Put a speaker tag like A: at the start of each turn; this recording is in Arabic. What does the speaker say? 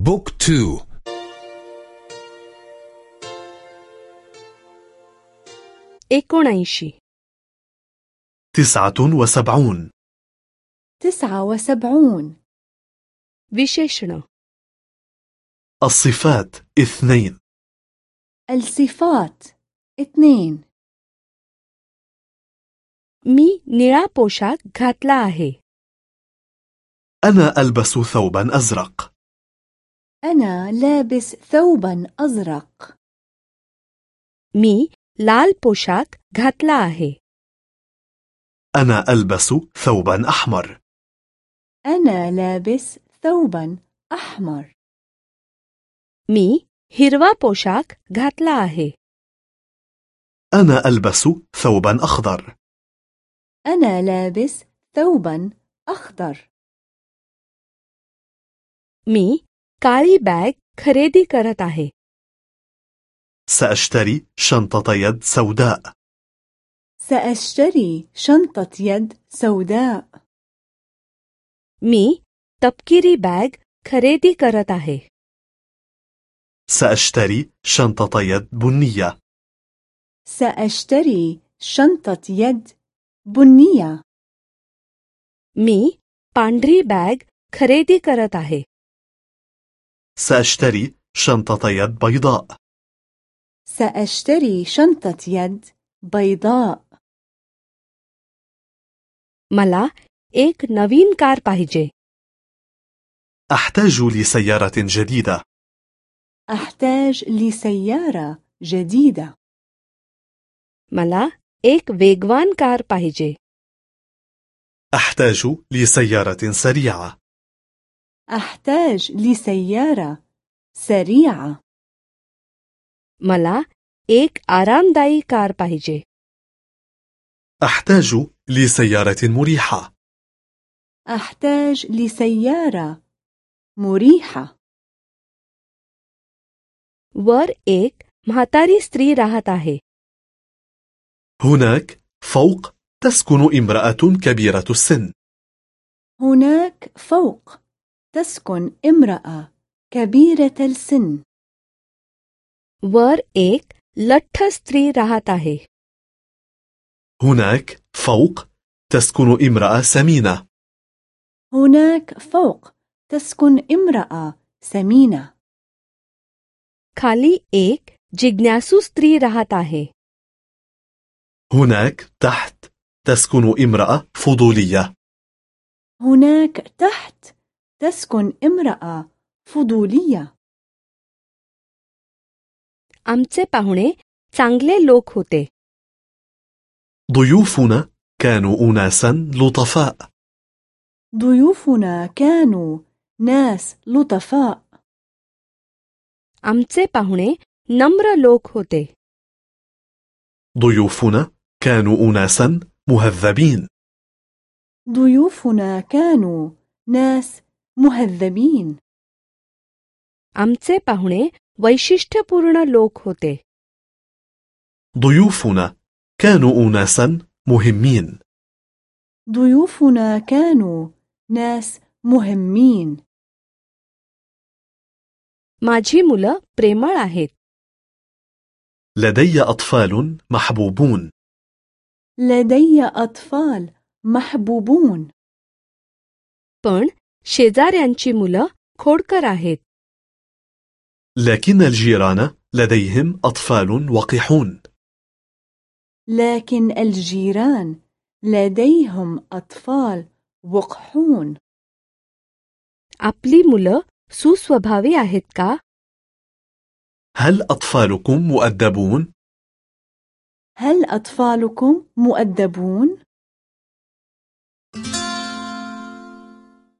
A: بوك تو
B: एकोणऐंशी
C: تسعة وسبعون
D: تسعة وسبعون
B: विशेषण
C: الصفات اثنين
D: الصفات اثنين
B: मी निळा पोशाख घातला आहे
C: أنا ألبس ثوبا أزرق
D: أنا لابس ثوبا أزرق
B: मी लाल पोशाख घातला आहे
C: أنا ألبس ثوبا أحمر
D: أنا لابس ثوبا أحمر
B: मी हिरवा पोशाख घातला आहे
C: أنا ألبس ثوبا أخضر
D: أنا لابس ثوبا أخضر
B: मी काळी बॅग खरेदी करत आहे
C: سأشتري شنطة يد سوداء
D: سأشتري شنطة يد سوداء
B: मी तपकिरी बॅग खरेदी करत आहे
C: سأشتري شنطة يد بنية
D: سأشتري شنطة يد بنية
B: मी पांढरी बॅग खरेदी करत आहे
C: سأشتري شنطة يد بيضاء
D: سأشتري شنطة يد بيضاء
B: मला एक नवीन कार पाहिजे
C: أحتاج لسيارة جديدة
D: أحتاج لسيارة جديدة
B: मला एक वेगवान कार पाहिजे
C: أحتاج لسيارة سريعة
D: أحتاج لسيارة سريعة
B: मला एक आरामदायी कार पाहिजे
C: أحتاج لسيارة مريحة
D: أحتاج لسيارة مريحة
B: वर एक म्हातारी स्त्री राहत आहे
C: هناك فوق تسكن امرأة كبيرة السن
D: هناك فوق تسكن امرأة كبيرة السن
B: वर एक लठ्ठ स्त्री राहत आहे
C: هناك فوق تسكن امرأة سمينة
D: هناك فوق تسكن امرأة سمينة
B: खाली एक जिज्ञासू स्त्री राहत आहे
C: هناك تحت تسكن امرأة فضولية
D: هناك تحت تسكن امرأة فضولية
B: आमचे पाहुणे चांगले लोक होते
C: ضيوفنا كانوا أناسا لطفاء
D: ضيوفنا كانوا ناس لطفاء
B: आमचे पाहुणे नम्र लोक होते
C: ضيوفنا كانوا أناسا مهذبين
D: ضيوفنا كانوا ناس مهذبين
B: आमचे पाहुणे वैशिष्ट्यपूर्ण लोक होते
C: ضيوفنا كانوا أناسا مهمين
D: ضيوفنا كانوا ناس مهمين
B: माझी मुलं प्रेमळ आहेत
C: لدي أطفال محبوبون
D: لدي أطفال محبوبون
B: पण शेजाऱ्यांची मुलं खोडकर आहेत
C: لكن الجيران لديهم أطفال وقحون
D: لكن الجيران لديهم أطفال وقحون
B: आपली मुलं सुस्वभावी आहेत का
C: هل أطفالكم مؤدبون؟
D: هل أطفالكم مؤدبون؟